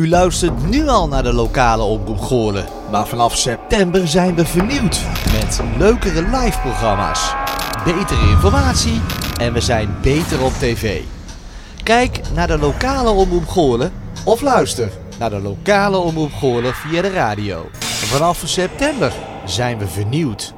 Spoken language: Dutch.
U luistert nu al naar de lokale omroep Goorlen. Maar vanaf september zijn we vernieuwd. Met leukere live programma's, betere informatie en we zijn beter op tv. Kijk naar de lokale omroep Goorlen of luister naar de lokale omroep Goorlen via de radio. Vanaf september zijn we vernieuwd.